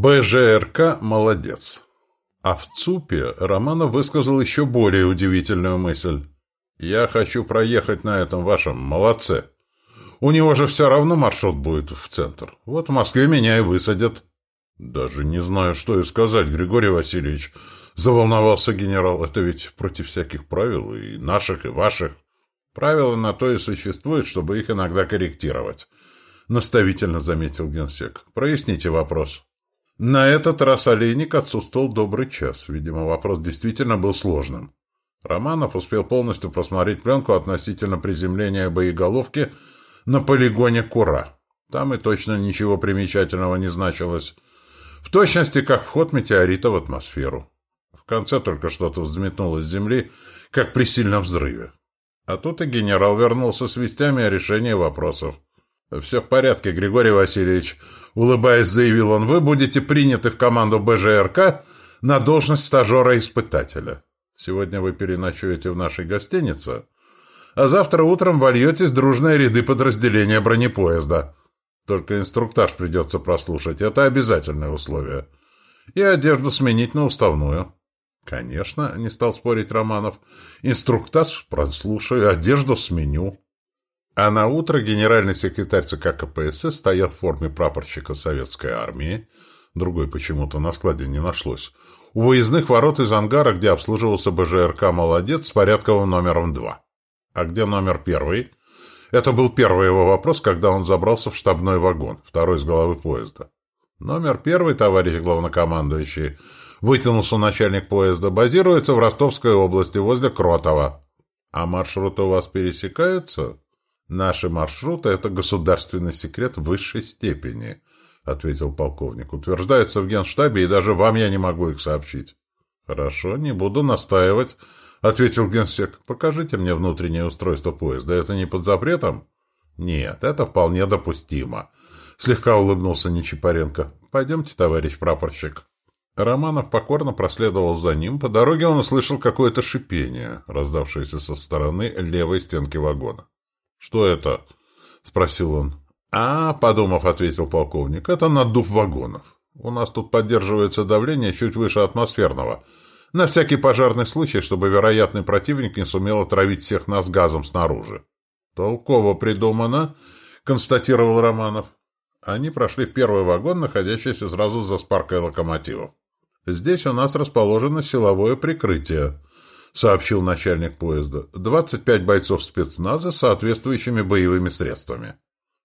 БЖРК молодец. А в ЦУПе Романов высказал еще более удивительную мысль. «Я хочу проехать на этом вашем молодце. У него же все равно маршрут будет в центр. Вот в Москве меня и высадят». «Даже не знаю, что и сказать, Григорий Васильевич», — заволновался генерал. «Это ведь против всяких правил, и наших, и ваших. Правила на то и существуют, чтобы их иногда корректировать», — наставительно заметил генсек. «Проясните вопрос». На этот раз Олейник отсутствовал добрый час. Видимо, вопрос действительно был сложным. Романов успел полностью просмотреть пленку относительно приземления боеголовки на полигоне Кура. Там и точно ничего примечательного не значилось. В точности, как вход метеорита в атмосферу. В конце только что-то взметнулось с земли, как при сильном взрыве. А тут и генерал вернулся с вестями о решении вопросов. «Все в порядке, Григорий Васильевич», — улыбаясь, заявил он, «вы будете приняты в команду БЖРК на должность стажера-испытателя. Сегодня вы переночуете в нашей гостинице, а завтра утром вольетесь в дружные ряды подразделения бронепоезда. Только инструктаж придется прослушать, это обязательное условие. И одежду сменить на уставную». «Конечно», — не стал спорить Романов, «инструктаж прослушаю, одежду сменю». А на утро генеральный секретарь ЦК КПСС стоял в форме прапорщика советской армии, другой почему-то на складе не нашлось, у выездных ворот из ангара, где обслуживался БЖРК «Молодец» с порядковым номером 2. А где номер первый? Это был первый его вопрос, когда он забрался в штабной вагон, второй с головы поезда. Номер первый, товарищ главнокомандующий, вытянулся начальник поезда, базируется в Ростовской области, возле Кротова. А маршруты у вас пересекаются? «Наши маршруты — это государственный секрет высшей степени», — ответил полковник. «Утверждается в генштабе, и даже вам я не могу их сообщить». «Хорошо, не буду настаивать», — ответил генсек. «Покажите мне внутреннее устройство поезда. Это не под запретом?» «Нет, это вполне допустимо», — слегка улыбнулся Нечипаренко. «Пойдемте, товарищ прапорщик». Романов покорно проследовал за ним. По дороге он услышал какое-то шипение, раздавшееся со стороны левой стенки вагона. «Что это?» — спросил он. «А, — подумав, — ответил полковник, — это наддув вагонов. У нас тут поддерживается давление чуть выше атмосферного. На всякий пожарный случай, чтобы вероятный противник не сумел отравить всех нас газом снаружи». «Толково придумано», — констатировал Романов. Они прошли в первый вагон, находящийся сразу за спаркой локомотивов. «Здесь у нас расположено силовое прикрытие», — сообщил начальник поезда. «Двадцать пять бойцов спецназа с соответствующими боевыми средствами.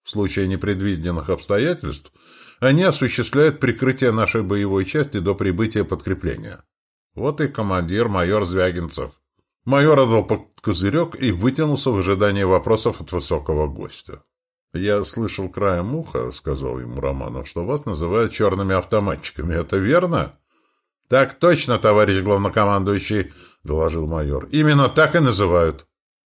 В случае непредвиденных обстоятельств они осуществляют прикрытие нашей боевой части до прибытия подкрепления. Вот и командир майор Звягинцев». Майор отдал под козырек и вытянулся в ожидании вопросов от высокого гостя. «Я слышал краем уха, — сказал ему Романов, — что вас называют черными автоматчиками. Это верно?» «Так точно, товарищ главнокомандующий», — доложил майор. «Именно так и называют».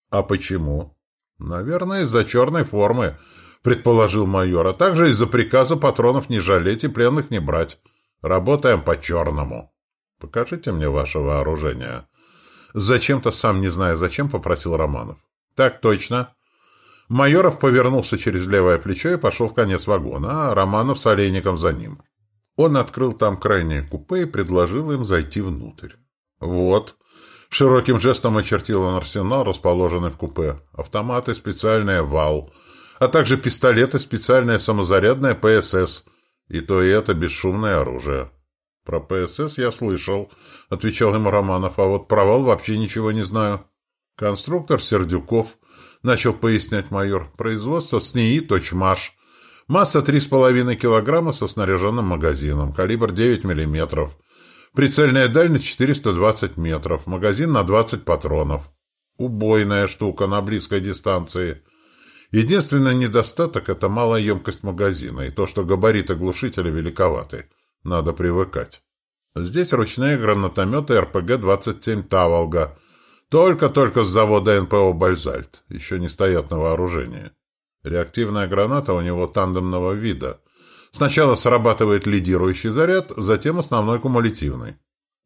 «А почему?» «Наверное, из-за черной формы», — предположил майор, «а также из-за приказа патронов не жалеть и пленных не брать. Работаем по-черному». «Покажите мне ваше вооружение». Зачем-то, сам не зная зачем, попросил Романов. «Так точно». Майоров повернулся через левое плечо и пошел в конец вагона, а Романов с Олейником за ним. Он открыл там крайнее купе и предложил им зайти внутрь. «Вот», Широким жестом очертил он арсенал, расположенный в купе. Автоматы, специальный вал, а также пистолеты, специальное самозарядное ПСС. И то и это бесшумное оружие. «Про ПСС я слышал», — отвечал ему Романов, «а вот про вал вообще ничего не знаю». «Конструктор Сердюков», — начал пояснять майор, «производство СНИИ «Точмаш». Масса 3,5 килограмма со снаряженным магазином, калибр 9 миллиметров. Прицельная дальность 420 метров, магазин на 20 патронов. Убойная штука на близкой дистанции. Единственный недостаток – это малая емкость магазина и то, что габариты глушителя великоваты. Надо привыкать. Здесь ручные гранатометы РПГ-27 «Таволга». Только-только с завода НПО «Бальзальт». Еще не стоят на вооружении. Реактивная граната у него тандемного вида. Сначала срабатывает лидирующий заряд, затем основной кумулятивный.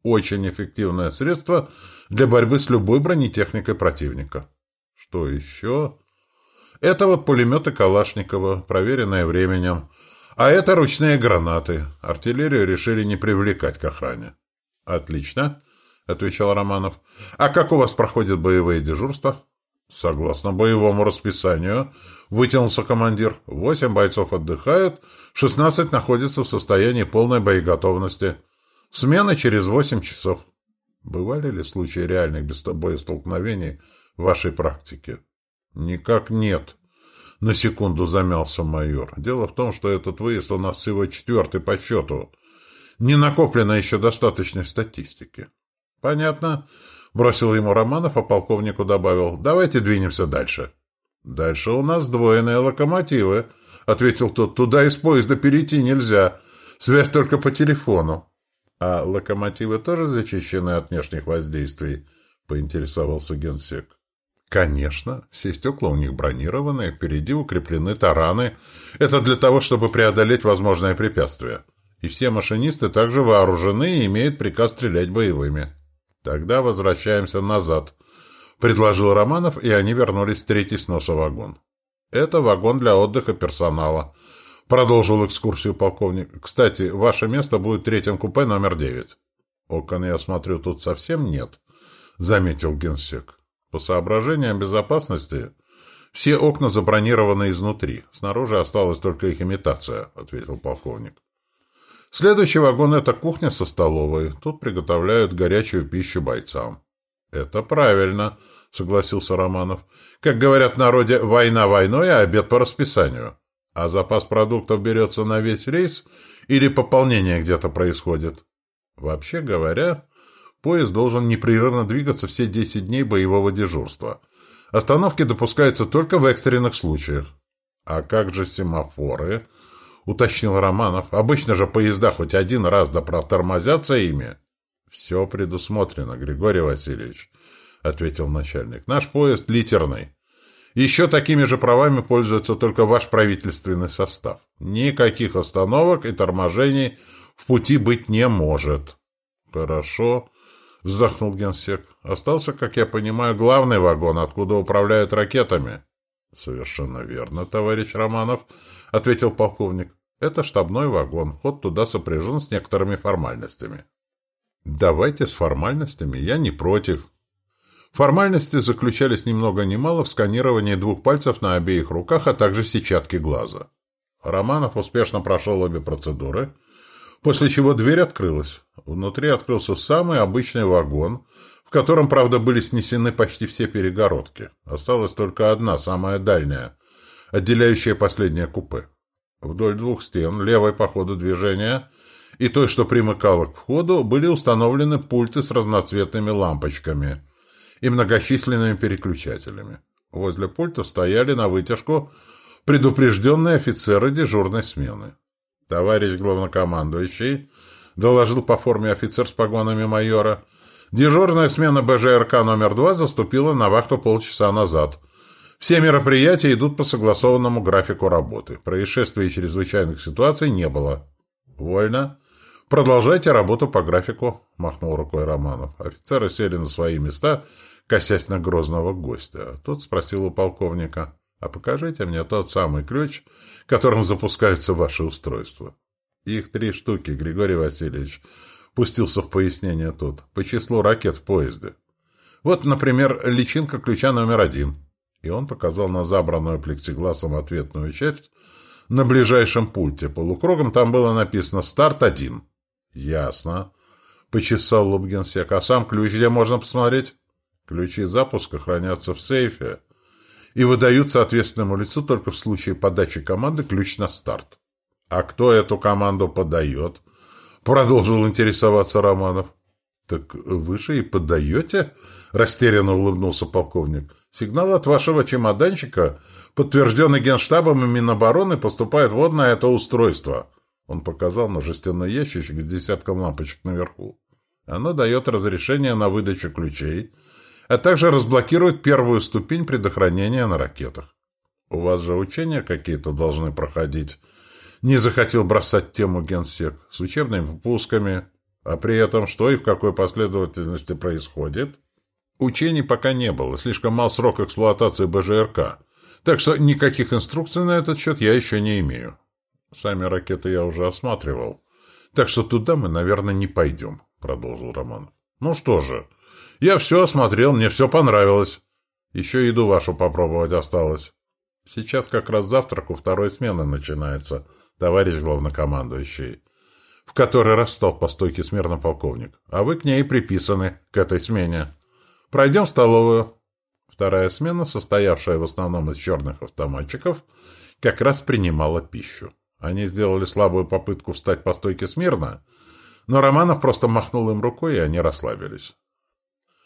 Очень эффективное средство для борьбы с любой бронетехникой противника. Что еще? Это вот пулеметы Калашникова, проверенные временем. А это ручные гранаты. Артиллерию решили не привлекать к охране. Отлично, отвечал Романов. А как у вас проходят боевые дежурства? Согласно боевому расписанию, вытянулся командир. Восемь бойцов отдыхают, шестнадцать находятся в состоянии полной боеготовности. Смена через восемь часов. Бывали ли случаи реальных боестолкновений в вашей практике? Никак нет. На секунду замялся майор. Дело в том, что этот выезд у нас всего четвертый по счету. Не накоплено еще достаточной статистики. Понятно. Бросил ему Романов, а полковнику добавил. Давайте двинемся дальше. Дальше у нас двойные локомотивы. Ответил тот. Туда из поезда перейти нельзя. Связь только по телефону. А локомотивы тоже защищены от внешних воздействий? Поинтересовался генсек. Конечно, все стекла у них бронированные, впереди укреплены тараны. Это для того, чтобы преодолеть возможное препятствие. И все машинисты также вооружены и имеют приказ стрелять боевыми. Тогда возвращаемся назад, предложил Романов, и они вернулись в третий вагон. Это вагон для отдыха персонала. Продолжил экскурсию полковник. Кстати, ваше место будет в третьем купе номер девять. Окон, я смотрю, тут совсем нет, заметил генсек. По соображениям безопасности все окна забронированы изнутри. Снаружи осталась только их имитация, ответил полковник. Следующий вагон — это кухня со столовой. Тут приготовляют горячую пищу бойцам. Это правильно, согласился Романов. Как говорят в народе, война войной, а обед по расписанию. А запас продуктов берется на весь рейс или пополнение где-то происходит? Вообще говоря, Поезд должен непрерывно двигаться все 10 дней боевого дежурства. Остановки допускаются только в экстренных случаях. А как же семафоры? Уточнил Романов. Обычно же поезда хоть один раз да протормозятся ими. Все предусмотрено, Григорий Васильевич, ответил начальник. Наш поезд литерный. Еще такими же правами пользуется только ваш правительственный состав. Никаких остановок и торможений в пути быть не может. Хорошо. — вздохнул генсек. «Остался, как я понимаю, главный вагон, откуда управляют ракетами». «Совершенно верно, товарищ Романов», — ответил полковник. «Это штабной вагон. Ход туда сопряжен с некоторыми формальностями». «Давайте с формальностями. Я не против». Формальности заключались ни много ни мало в сканировании двух пальцев на обеих руках, а также сетчатки глаза. Романов успешно прошел обе процедуры — после чего дверь открылась. Внутри открылся самый обычный вагон, котором, правда, были снесены почти все перегородки. Осталась только одна, самая дальняя, отделяющая последнее купе. Вдоль двух стен, левой по ходу движения и той, что примыкала к входу, были установлены пульты с разноцветными лампочками и многочисленными переключателями. Возле пультов стояли на вытяжку предупрежденные офицеры дежурной смены. «Товарищ главнокомандующий», — доложил по форме офицер с погонами майора, «дежурная смена БЖРК номер два заступила на вахту полчаса назад. Все мероприятия идут по согласованному графику работы. Происшествий и чрезвычайных ситуаций не было». «Вольно. Продолжайте работу по графику», — махнул рукой Романов. Офицеры сели на свои места, косясь на грозного гостя. Тот спросил у полковника. А покажите мне тот самый ключ, которым запускаются ваши устройства. Их три штуки, Григорий Васильевич. Пустился в пояснение тут. По числу ракет в поезде. Вот, например, личинка ключа номер один. И он показал на забранную плексигласом ответную часть на ближайшем пульте. Полукругом там было написано «Старт один». «Ясно», — почесал лоб А сам ключ где можно посмотреть? Ключи запуска хранятся в сейфе и выдают соответственному лицу только в случае подачи команды ключ на старт. «А кто эту команду подает?» — продолжил интересоваться Романов. «Так вы же и подаете?» — растерянно улыбнулся полковник. «Сигнал от вашего чемоданчика, подтвержденный Генштабом и Минобороны, поступает вот на это устройство». Он показал на жестяной ящичек с десятком лампочек наверху. Оно дает разрешение на выдачу ключей, а также разблокирует первую ступень предохранения на ракетах. У вас же учения какие-то должны проходить. Не захотел бросать тему генсек с учебными выпусками. А при этом что и в какой последовательности происходит? Учений пока не было, слишком мал срок эксплуатации БЖРК. Так что никаких инструкций на этот счет я еще не имею. Сами ракеты я уже осматривал. Так что туда мы, наверное, не пойдем, продолжил Романов. Ну что же, я все осмотрел, мне все понравилось. Еще еду вашу попробовать осталось. Сейчас как раз завтрак у второй смены начинается, товарищ главнокомандующий. В который раз встал по стойке смирно полковник. А вы к ней приписаны, к этой смене. Пройдем в столовую. Вторая смена, состоявшая в основном из черных автоматчиков, как раз принимала пищу. Они сделали слабую попытку встать по стойке смирно, но Романов просто махнул им рукой, и они расслабились.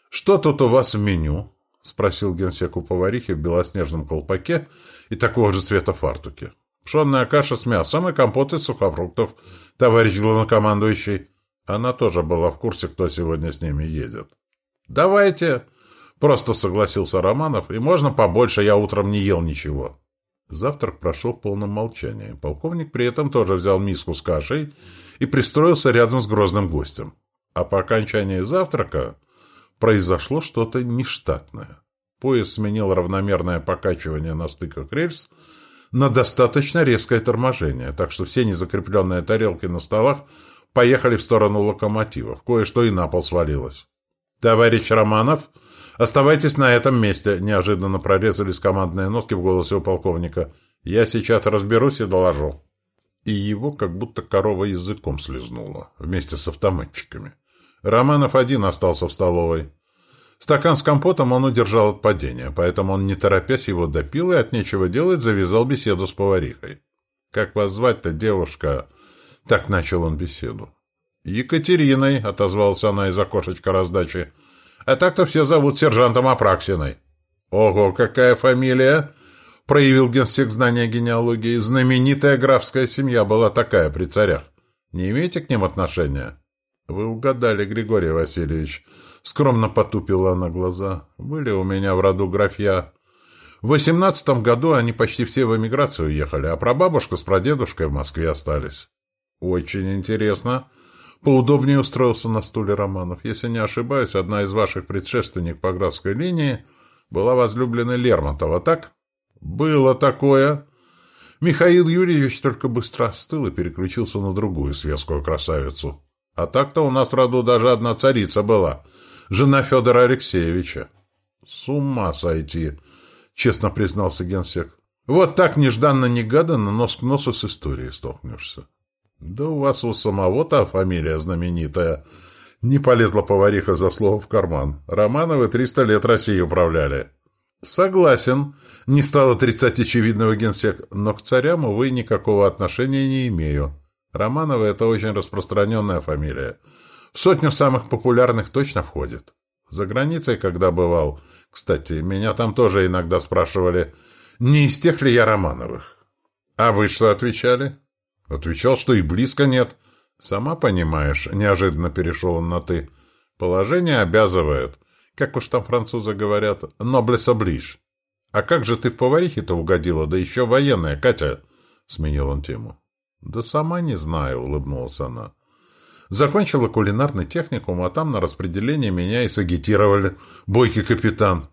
«Что тут у вас в меню?» — спросил генсек у поварихи в белоснежном колпаке и такого же цвета фартуке. «Пшенная каша с мясом и компот из сухофруктов, товарищ главнокомандующий». Она тоже была в курсе, кто сегодня с ними едет. «Давайте!» — просто согласился Романов. «И можно побольше, я утром не ел ничего». Завтрак прошел в полном молчании. Полковник при этом тоже взял миску с кашей и пристроился рядом с грозным гостем. А по окончании завтрака произошло что-то нештатное. Поезд сменил равномерное покачивание на стыках рельс на достаточно резкое торможение, так что все незакрепленные тарелки на столах поехали в сторону локомотивов. Кое-что и на пол свалилось. «Товарищ Романов, оставайтесь на этом месте!» Неожиданно прорезались командные нотки в голосе у полковника. «Я сейчас разберусь и доложу». И его как будто корова языком слезнула, вместе с автоматчиками. Романов один остался в столовой. Стакан с компотом он удержал от падения, поэтому он, не торопясь, его допил и от нечего делать завязал беседу с поварихой. «Как вас звать-то, девушка?» Так начал он беседу. «Екатериной», — отозвалась она из окошечка раздачи. «А так-то все зовут сержантом Апраксиной». «Ого, какая фамилия!» — проявил генсек знания генеалогии. «Знаменитая графская семья была такая при царях. Не имеете к ним отношения?» «Вы угадали, Григорий Васильевич». Скромно потупила она глаза. «Были у меня в роду графья. В восемнадцатом году они почти все в эмиграцию уехали, а прабабушка с прадедушкой в Москве остались». «Очень интересно», Поудобнее устроился на стуле Романов. Если не ошибаюсь, одна из ваших предшественников по графской линии была возлюбленной Лермонтова, так? Было такое. Михаил Юрьевич только быстро остыл и переключился на другую светскую красавицу. А так-то у нас в роду даже одна царица была, жена Федора Алексеевича. С ума сойти, честно признался генсек. Вот так нежданно-негаданно нос к носу с историей столкнешься. «Да у вас у самого-то фамилия знаменитая». Не полезла повариха за слово в карман. Романовы триста лет Россией управляли. «Согласен», — не стал отрицать очевидного генсек, «но к царям, увы, никакого отношения не имею. Романовы — это очень распространенная фамилия. В сотню самых популярных точно входит. За границей, когда бывал, кстати, меня там тоже иногда спрашивали, не из тех ли я Романовых. А вы что отвечали?» Отвечал, что и близко нет. Сама понимаешь, неожиданно перешел он на «ты». Положение обязывает. Как уж там французы говорят, «ноблес оближ». «А как же ты в поварихе-то угодила, да еще военная, Катя?» — сменил он тему. «Да сама не знаю», — улыбнулась она. «Закончила кулинарный техникум, а там на распределение меня и сагитировали. Бойкий капитан».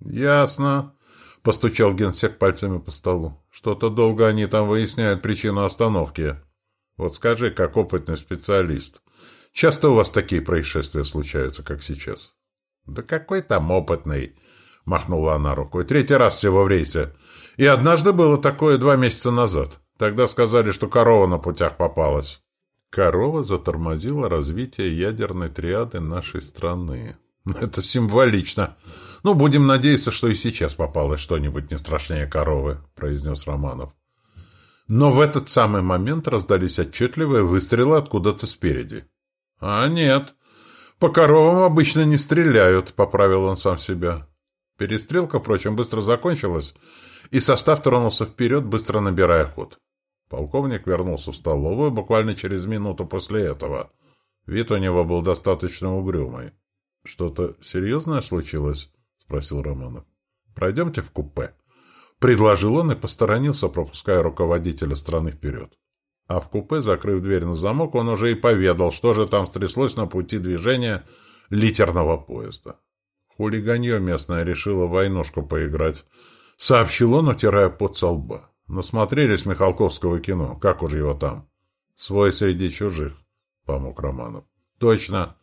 «Ясно», — постучал генсек пальцами по столу. Что-то долго они там выясняют причину остановки. Вот скажи, как опытный специалист, часто у вас такие происшествия случаются, как сейчас? Да какой там опытный, махнула она рукой. Третий раз всего в рейсе. И однажды было такое два месяца назад. Тогда сказали, что корова на путях попалась. Корова затормозила развитие ядерной триады нашей страны. Это символично. «Ну, будем надеяться, что и сейчас попалось что-нибудь не страшнее коровы», — произнес Романов. Но в этот самый момент раздались отчетливые выстрелы откуда-то спереди. «А нет, по коровам обычно не стреляют», — поправил он сам себя. Перестрелка, впрочем, быстро закончилась, и состав тронулся вперед, быстро набирая ход. Полковник вернулся в столовую буквально через минуту после этого. Вид у него был достаточно угрюмый. «Что-то серьезное случилось?» спросил Романов. «Пройдемте в купе», — предложил он и посторонился, пропуская руководителя страны вперед. А в купе, закрыв дверь на замок, он уже и поведал, что же там стряслось на пути движения литерного поезда. Хулиганье местное решило войнушку поиграть, сообщил он, утирая пот со лба. Насмотрелись Михалковского кино. Как уж его там? Свой среди чужих, помог Романов. Точно.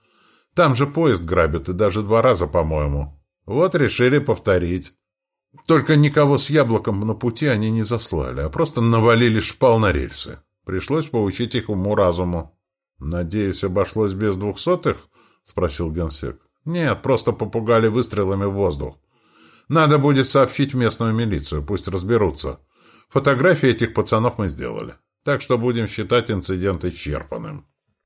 Там же поезд грабят, и даже два раза, по-моему. Вот решили повторить. Только никого с яблоком на пути они не заслали, а просто навалили шпал на рельсы. Пришлось поучить их уму-разуму. «Надеюсь, обошлось без двухсотых?» — спросил генсек. «Нет, просто попугали выстрелами в воздух. Надо будет сообщить местную милицию, пусть разберутся. Фотографии этих пацанов мы сделали. Так что будем считать инцидент исчерпанным».